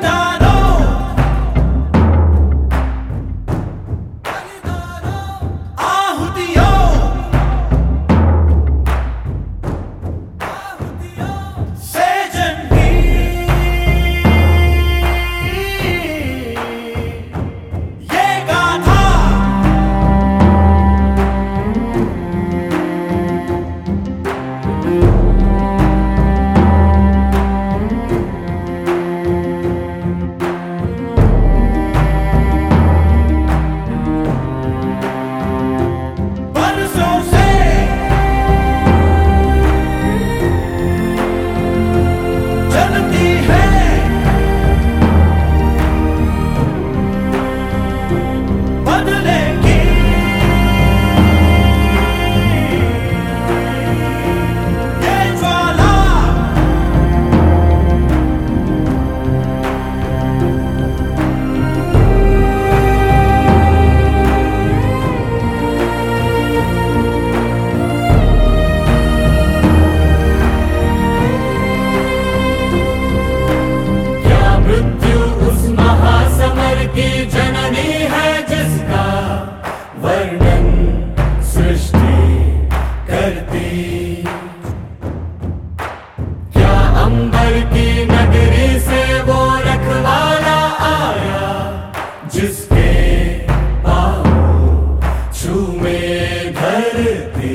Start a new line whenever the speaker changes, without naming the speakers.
Navidad. वर्णन सृष्टि करती। क्या अंबर की नगरी से वो रखवाला आया, जिसके पाओ छूमे धरती?